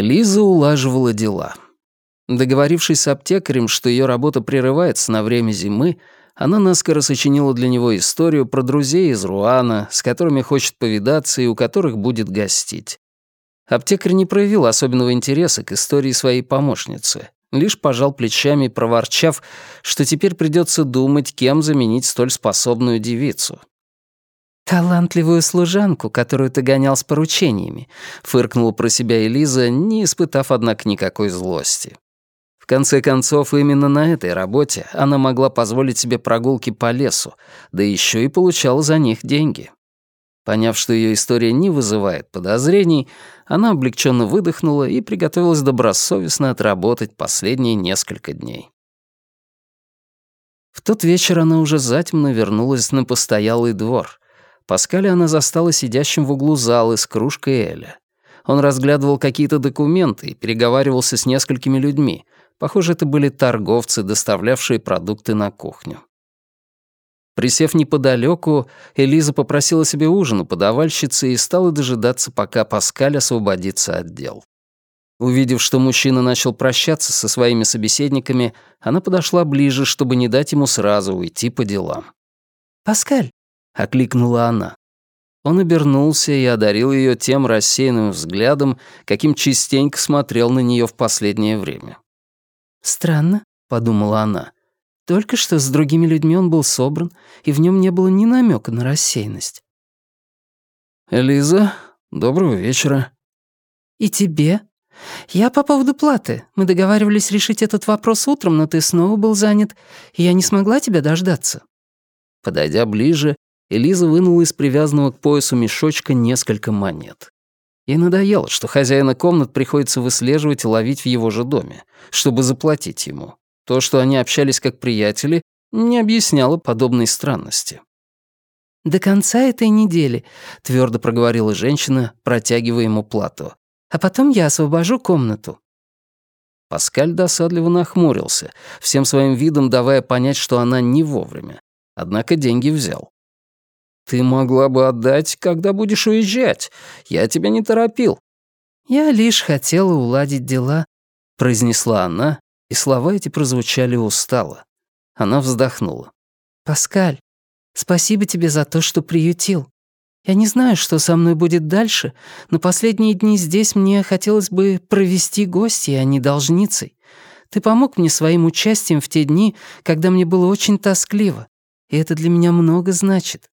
Лиза улаживала дела. Договорившись с аптекарем, что ее работа прерывается на время зимы, она наскоро сочинила для него историю про друзей из Руана, с которыми хочет повидаться и у которых будет гостить. Аптекарь не проявил особенного интереса к истории своей помощницы, лишь пожал плечами, проворчав, что теперь придется думать, кем заменить столь способную девицу. «Талантливую служанку, которую ты гонял с поручениями», — фыркнула про себя Элиза, не испытав, однако, никакой злости. В конце концов, именно на этой работе она могла позволить себе прогулки по лесу, да еще и получала за них деньги. Поняв, что ее история не вызывает подозрений, она облегченно выдохнула и приготовилась добросовестно отработать последние несколько дней. В тот вечер она уже затемно вернулась на постоялый двор — Паскаля она застала сидящим в углу залы с кружкой Эля. Он разглядывал какие-то документы и переговаривался с несколькими людьми. Похоже, это были торговцы, доставлявшие продукты на кухню. Присев неподалеку, Элиза попросила себе ужин у подавальщицы и стала дожидаться, пока Паскаль освободится от дел. Увидев, что мужчина начал прощаться со своими собеседниками, она подошла ближе, чтобы не дать ему сразу уйти по делам. «Паскаль, — окликнула она. Он обернулся и одарил ее тем рассеянным взглядом, каким частенько смотрел на нее в последнее время. «Странно», — подумала она. «Только что с другими людьми он был собран, и в нем не было ни намека на рассеянность». «Элиза, доброго вечера». «И тебе. Я по поводу платы. Мы договаривались решить этот вопрос утром, но ты снова был занят, и я не смогла тебя дождаться». Подойдя ближе, Элиза вынула из привязанного к поясу мешочка несколько монет. Ей надоело, что хозяина комнат приходится выслеживать и ловить в его же доме, чтобы заплатить ему. То, что они общались как приятели, не объясняло подобной странности. «До конца этой недели», — твердо проговорила женщина, протягивая ему плату. «А потом я освобожу комнату». Паскаль досадливо нахмурился, всем своим видом давая понять, что она не вовремя. Однако деньги взял. «Ты могла бы отдать, когда будешь уезжать. Я тебя не торопил». «Я лишь хотела уладить дела», — произнесла она, и слова эти прозвучали устало. Она вздохнула. «Паскаль, спасибо тебе за то, что приютил. Я не знаю, что со мной будет дальше, но последние дни здесь мне хотелось бы провести гостей, а не должницей. Ты помог мне своим участием в те дни, когда мне было очень тоскливо, и это для меня много значит.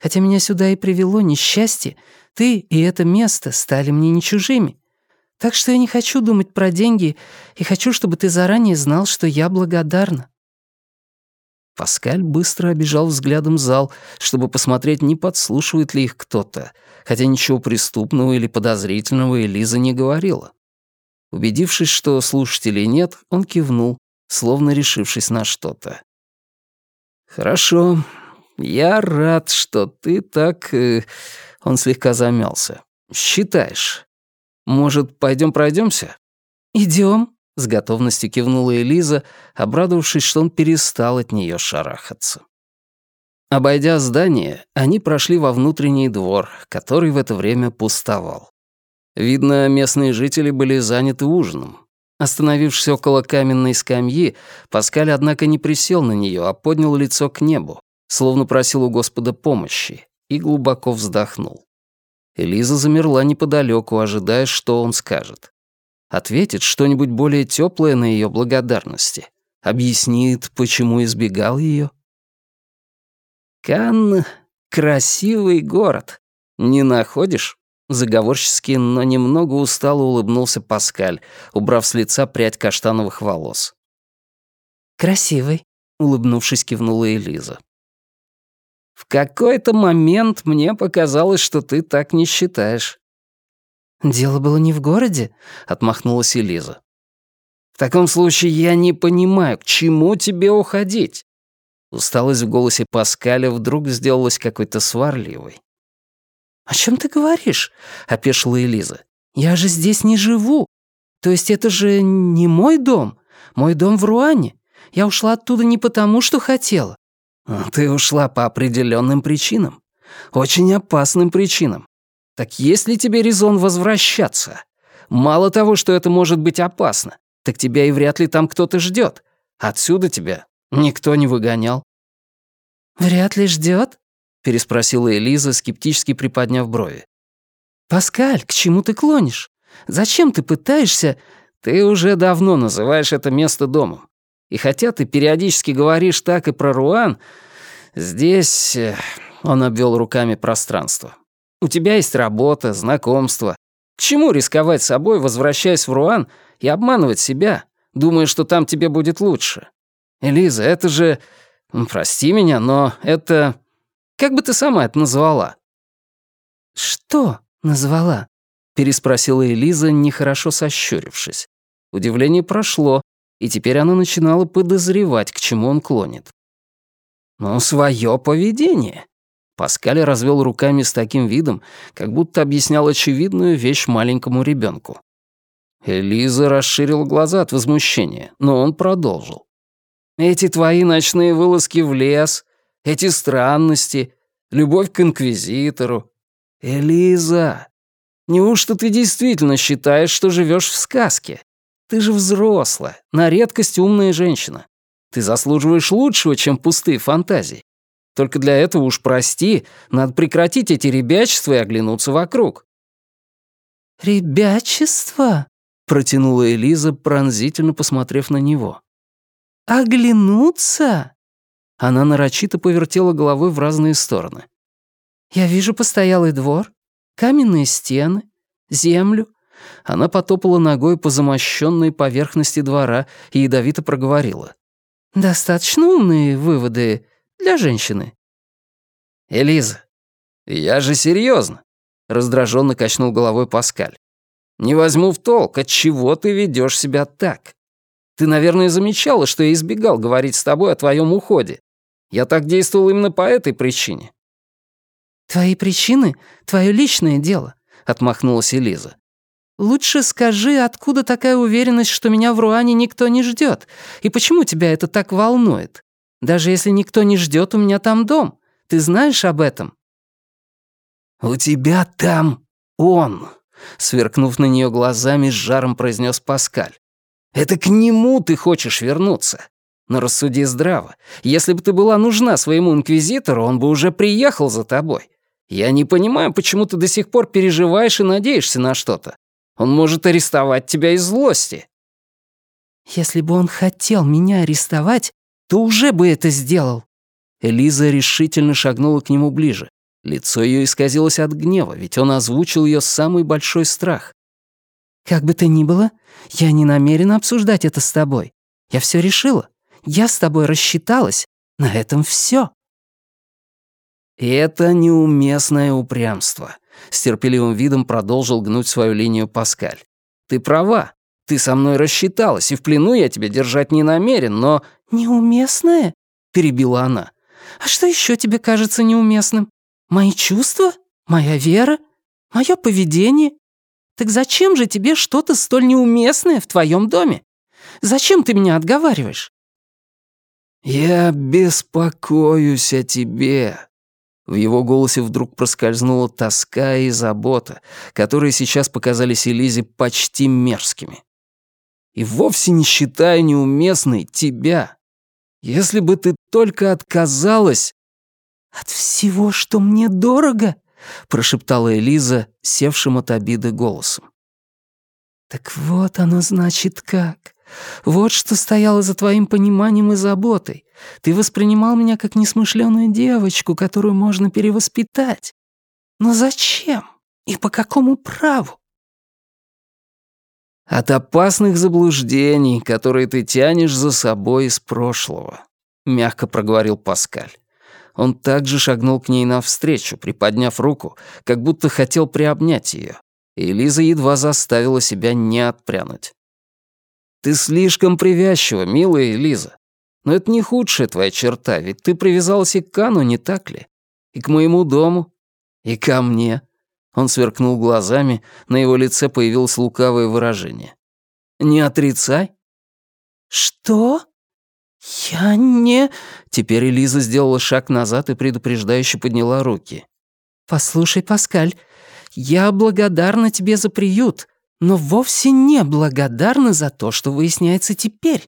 Хотя меня сюда и привело несчастье, ты и это место стали мне не чужими. Так что я не хочу думать про деньги и хочу, чтобы ты заранее знал, что я благодарна». Паскаль быстро обижал взглядом зал, чтобы посмотреть, не подслушивает ли их кто-то, хотя ничего преступного или подозрительного Элиза не говорила. Убедившись, что слушателей нет, он кивнул, словно решившись на что-то. «Хорошо, «Я рад, что ты так...» э, Он слегка замялся. «Считаешь. Может, пойдем пройдемся? Идем, с готовностью кивнула Элиза, обрадовавшись, что он перестал от нее шарахаться. Обойдя здание, они прошли во внутренний двор, который в это время пустовал. Видно, местные жители были заняты ужином. Остановившись около каменной скамьи, Паскаль, однако, не присел на нее, а поднял лицо к небу словно просил у Господа помощи, и глубоко вздохнул. Элиза замерла неподалеку, ожидая, что он скажет. Ответит что-нибудь более теплое на ее благодарности. Объяснит, почему избегал ее. Канн — красивый город. Не находишь? Заговорчески, но немного устало улыбнулся Паскаль, убрав с лица прядь каштановых волос. «Красивый», — улыбнувшись, кивнула Элиза. В какой-то момент мне показалось, что ты так не считаешь». «Дело было не в городе», — отмахнулась Элиза. «В таком случае я не понимаю, к чему тебе уходить?» Усталость в голосе Паскаля вдруг сделалась какой-то сварливой. «О чем ты говоришь?» — опешила Элиза. «Я же здесь не живу. То есть это же не мой дом. Мой дом в Руане. Я ушла оттуда не потому, что хотела. Ты ушла по определенным причинам. Очень опасным причинам. Так есть ли тебе резон возвращаться? Мало того, что это может быть опасно, так тебя и вряд ли там кто-то ждет. Отсюда тебя никто не выгонял». «Вряд ли ждет? переспросила Элиза, скептически приподняв брови. «Паскаль, к чему ты клонишь? Зачем ты пытаешься...» «Ты уже давно называешь это место домом. И хотя ты периодически говоришь так и про Руан, здесь...» э, Он обвел руками пространство. «У тебя есть работа, знакомства. К чему рисковать собой, возвращаясь в Руан, и обманывать себя, думая, что там тебе будет лучше? Элиза, это же... Прости меня, но это... Как бы ты сама это назвала?» «Что назвала?» — переспросила Элиза, нехорошо сощурившись. Удивление прошло, и теперь она начинала подозревать, к чему он клонит. «Ну, свое поведение», Паскаль развел руками с таким видом, как будто объяснял очевидную вещь маленькому ребенку. Элиза расширила глаза от возмущения, но он продолжил. «Эти твои ночные вылазки в лес, эти странности, любовь к инквизитору. Элиза, неужто ты действительно считаешь, что живешь в сказке? Ты же взрослая, на редкость умная женщина. Ты заслуживаешь лучшего, чем пустые фантазии. Только для этого уж прости, надо прекратить эти ребячества и оглянуться вокруг». «Ребячество?» — протянула Элиза, пронзительно посмотрев на него. «Оглянуться?» Она нарочито повертела головой в разные стороны. «Я вижу постоялый двор, каменные стены, землю». Она потопала ногой по замощенной поверхности двора и ядовито проговорила. «Достаточно умные выводы для женщины». «Элиза, я же серьезно, раздраженно качнул головой Паскаль. «Не возьму в толк, от чего ты ведешь себя так. Ты, наверное, замечала, что я избегал говорить с тобой о твоем уходе. Я так действовал именно по этой причине». «Твои причины — твое личное дело», — отмахнулась Элиза. «Лучше скажи, откуда такая уверенность, что меня в Руане никто не ждет, и почему тебя это так волнует? Даже если никто не ждет, у меня там дом. Ты знаешь об этом?» «У тебя там он», — сверкнув на нее глазами, с жаром произнес Паскаль. «Это к нему ты хочешь вернуться. Но рассуди здраво. Если бы ты была нужна своему инквизитору, он бы уже приехал за тобой. Я не понимаю, почему ты до сих пор переживаешь и надеешься на что-то. Он может арестовать тебя из злости». «Если бы он хотел меня арестовать, то уже бы это сделал». Элиза решительно шагнула к нему ближе. Лицо ее исказилось от гнева, ведь он озвучил ее самый большой страх. «Как бы то ни было, я не намерена обсуждать это с тобой. Я все решила. Я с тобой рассчиталась. На этом все. «Это неуместное упрямство», — с терпеливым видом продолжил гнуть свою линию Паскаль. «Ты права. Ты со мной рассчиталась, и в плену я тебя держать не намерен, но...» «Неуместное?» — перебила она. «А что еще тебе кажется неуместным? Мои чувства? Моя вера? Мое поведение? Так зачем же тебе что-то столь неуместное в твоем доме? Зачем ты меня отговариваешь?» «Я беспокоюсь о тебе». В его голосе вдруг проскользнула тоска и забота, которые сейчас показались Элизе почти мерзкими. «И вовсе не считаю неуместной тебя. Если бы ты только отказалась...» «От всего, что мне дорого?» — прошептала Элиза, севшим от обиды голосом. «Так вот оно значит как. Вот что стояло за твоим пониманием и заботой. Ты воспринимал меня как несмышленую девочку, которую можно перевоспитать. Но зачем? И по какому праву? От опасных заблуждений, которые ты тянешь за собой из прошлого, мягко проговорил Паскаль. Он также шагнул к ней навстречу, приподняв руку, как будто хотел приобнять ее. И Лиза едва заставила себя не отпрянуть. Ты слишком привязчива, милая Лиза. Но это не худшая твоя черта, ведь ты привязалась и к Кану, не так ли? И к моему дому, и ко мне. Он сверкнул глазами, на его лице появилось лукавое выражение. «Не отрицай». «Что? Я не...» Теперь Элиза сделала шаг назад и предупреждающе подняла руки. «Послушай, Паскаль, я благодарна тебе за приют, но вовсе не благодарна за то, что выясняется теперь.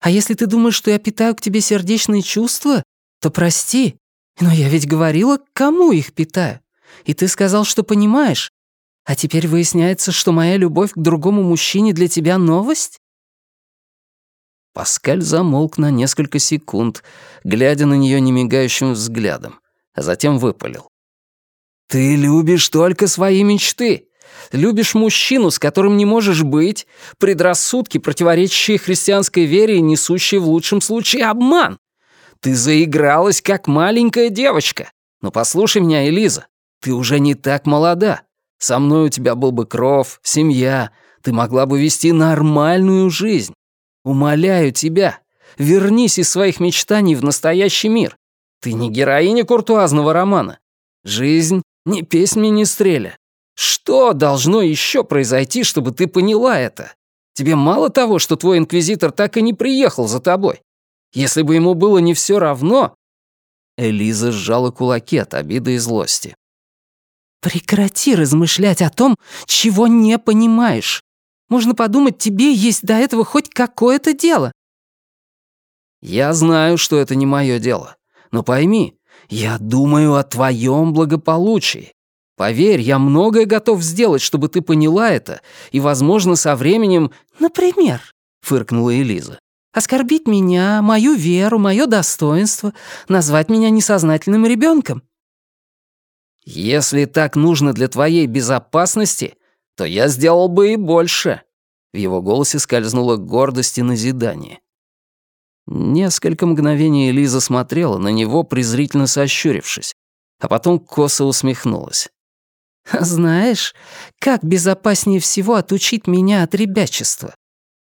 А если ты думаешь, что я питаю к тебе сердечные чувства, то прости, но я ведь говорила, кому их питаю. И ты сказал, что понимаешь. А теперь выясняется, что моя любовь к другому мужчине для тебя новость? Паскаль замолк на несколько секунд, глядя на нее немигающим взглядом, а затем выпалил. «Ты любишь только свои мечты. Любишь мужчину, с которым не можешь быть, предрассудки, противоречащие христианской вере и несущие в лучшем случае обман. Ты заигралась, как маленькая девочка. Но послушай меня, Элиза, ты уже не так молода. Со мной у тебя был бы кров, семья, ты могла бы вести нормальную жизнь. Умоляю тебя, вернись из своих мечтаний в настоящий мир. Ты не героиня куртуазного романа. Жизнь не песнь министреля. Что должно еще произойти, чтобы ты поняла это? Тебе мало того, что твой инквизитор так и не приехал за тобой. Если бы ему было не все равно...» Элиза сжала кулаки от обиды и злости. «Прекрати размышлять о том, чего не понимаешь. Можно подумать, тебе есть до этого хоть какое-то дело». «Я знаю, что это не мое дело. Но пойми, я думаю о твоем благополучии. Поверь, я многое готов сделать, чтобы ты поняла это, и, возможно, со временем...» «Например», — фыркнула Элиза, «оскорбить меня, мою веру, мое достоинство, назвать меня несознательным ребенком». «Если так нужно для твоей безопасности, то я сделал бы и больше». В его голосе скользнула гордость и назидание. Несколько мгновений Элиза смотрела на него, презрительно сощурившись, а потом косо усмехнулась. Знаешь, как безопаснее всего отучить меня от ребячества?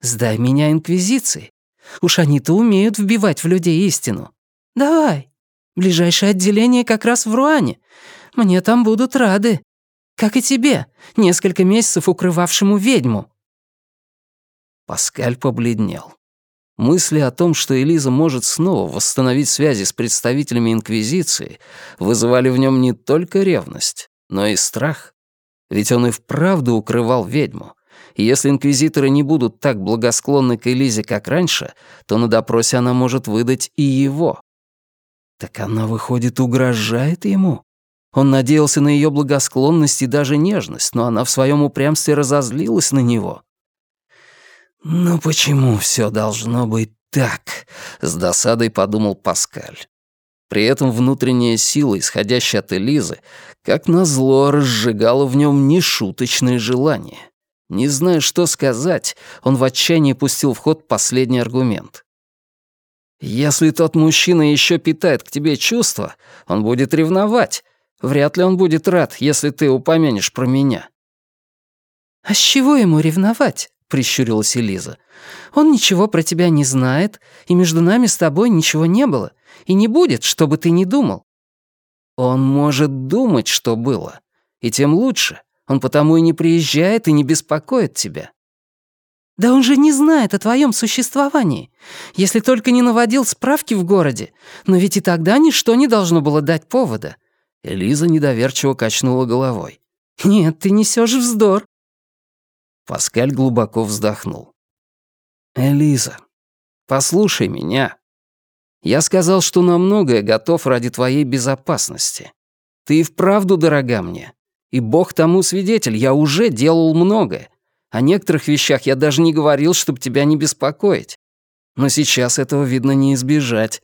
Сдай меня инквизиции. Уж они-то умеют вбивать в людей истину. Давай. Ближайшее отделение как раз в Руане. Мне там будут рады. Как и тебе, несколько месяцев укрывавшему ведьму». Паскаль побледнел. Мысли о том, что Элиза может снова восстановить связи с представителями Инквизиции, вызывали в нем не только ревность, но и страх. Ведь он и вправду укрывал ведьму. И если инквизиторы не будут так благосклонны к Элизе, как раньше, то на допросе она может выдать и его. Так она, выходит, угрожает ему? Он надеялся на ее благосклонность и даже нежность, но она в своем упрямстве разозлилась на него. «Ну почему все должно быть так?» — с досадой подумал Паскаль. При этом внутренняя сила, исходящая от Элизы, как назло разжигала в нем нешуточное желание. Не зная, что сказать, он в отчаянии пустил в ход последний аргумент. «Если тот мужчина еще питает к тебе чувства, он будет ревновать. Вряд ли он будет рад, если ты упомянешь про меня». «А с чего ему ревновать?» — прищурилась Элиза. «Он ничего про тебя не знает, и между нами с тобой ничего не было, и не будет, что бы ты ни думал». «Он может думать, что было, и тем лучше. Он потому и не приезжает и не беспокоит тебя». «Да он же не знает о твоем существовании, если только не наводил справки в городе, но ведь и тогда ничто не должно было дать повода». Элиза недоверчиво качнула головой. «Нет, ты несешь вздор. Паскаль глубоко вздохнул. «Элиза, послушай меня. Я сказал, что на многое готов ради твоей безопасности. Ты и вправду дорога мне. И Бог тому свидетель, я уже делал многое. О некоторых вещах я даже не говорил, чтобы тебя не беспокоить. Но сейчас этого, видно, не избежать».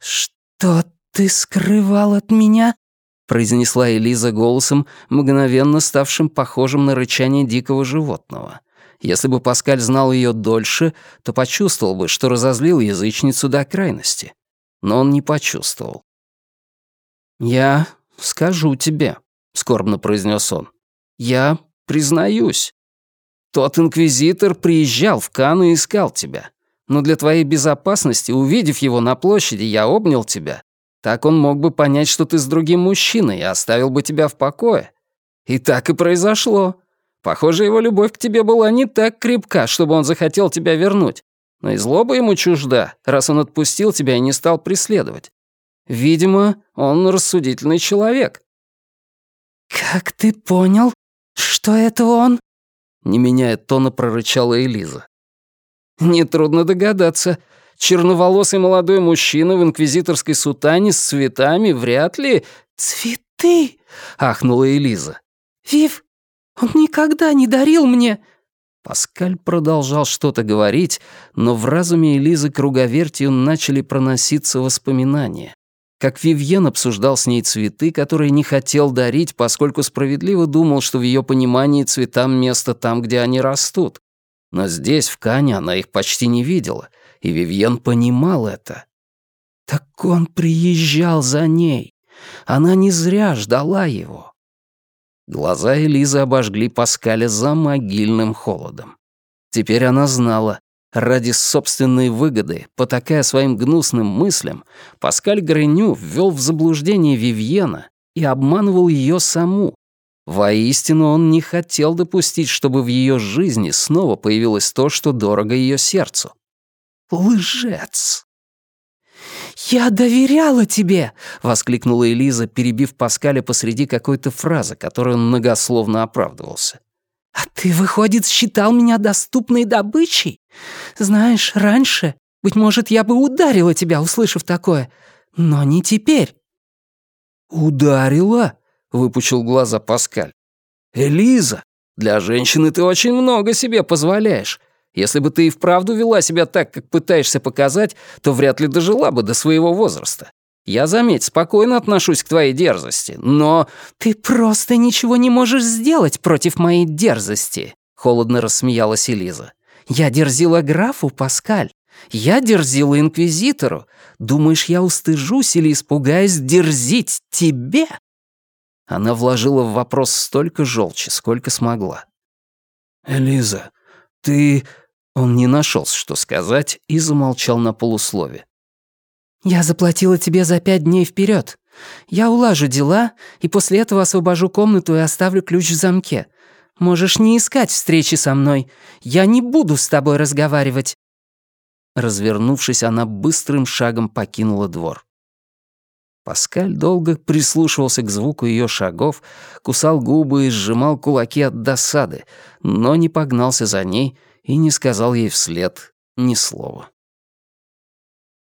«Что ты скрывал от меня?» Произнесла Элиза голосом, мгновенно ставшим похожим на рычание дикого животного. Если бы Паскаль знал ее дольше, то почувствовал бы, что разозлил язычницу до крайности. Но он не почувствовал. «Я скажу тебе», — скорбно произнес он. «Я признаюсь. Тот инквизитор приезжал в Кану и искал тебя. Но для твоей безопасности, увидев его на площади, я обнял тебя так он мог бы понять, что ты с другим мужчиной, и оставил бы тебя в покое. И так и произошло. Похоже, его любовь к тебе была не так крепка, чтобы он захотел тебя вернуть. Но и злоба ему чужда, раз он отпустил тебя и не стал преследовать. Видимо, он рассудительный человек. «Как ты понял, что это он?» Не меняя тона, прорычала Элиза. «Нетрудно догадаться. Черноволосый молодой мужчина в инквизиторской сутане с цветами вряд ли...» «Цветы!» — ахнула Элиза. «Вив, он никогда не дарил мне...» Паскаль продолжал что-то говорить, но в разуме Элизы круговертью начали проноситься воспоминания. Как Вивьен обсуждал с ней цветы, которые не хотел дарить, поскольку справедливо думал, что в ее понимании цветам место там, где они растут. Но здесь, в Кане, она их почти не видела, и Вивьен понимал это. Так он приезжал за ней. Она не зря ждала его. Глаза Элизы обожгли Паскаля за могильным холодом. Теперь она знала, ради собственной выгоды, потакая своим гнусным мыслям, Паскаль Греню ввел в заблуждение Вивьена и обманывал ее саму. Воистину он не хотел допустить, чтобы в ее жизни снова появилось то, что дорого ее сердцу. Лжец! «Я доверяла тебе!» — воскликнула Элиза, перебив Паскаля посреди какой-то фразы, которой он многословно оправдывался. «А ты, выходит, считал меня доступной добычей? Знаешь, раньше, быть может, я бы ударила тебя, услышав такое, но не теперь». «Ударила?» — выпучил глаза Паскаль. «Элиза, для женщины ты очень много себе позволяешь. Если бы ты и вправду вела себя так, как пытаешься показать, то вряд ли дожила бы до своего возраста. Я, заметь, спокойно отношусь к твоей дерзости, но... Ты просто ничего не можешь сделать против моей дерзости, холодно рассмеялась Элиза. Я дерзила графу, Паскаль. Я дерзила инквизитору. Думаешь, я устыжусь или испугаюсь дерзить тебе? Она вложила в вопрос столько желчи, сколько смогла. «Элиза, ты...» Он не нашелся, что сказать, и замолчал на полуслове. «Я заплатила тебе за пять дней вперед. Я улажу дела, и после этого освобожу комнату и оставлю ключ в замке. Можешь не искать встречи со мной. Я не буду с тобой разговаривать». Развернувшись, она быстрым шагом покинула двор. Паскаль долго прислушивался к звуку ее шагов, кусал губы и сжимал кулаки от досады, но не погнался за ней и не сказал ей вслед ни слова.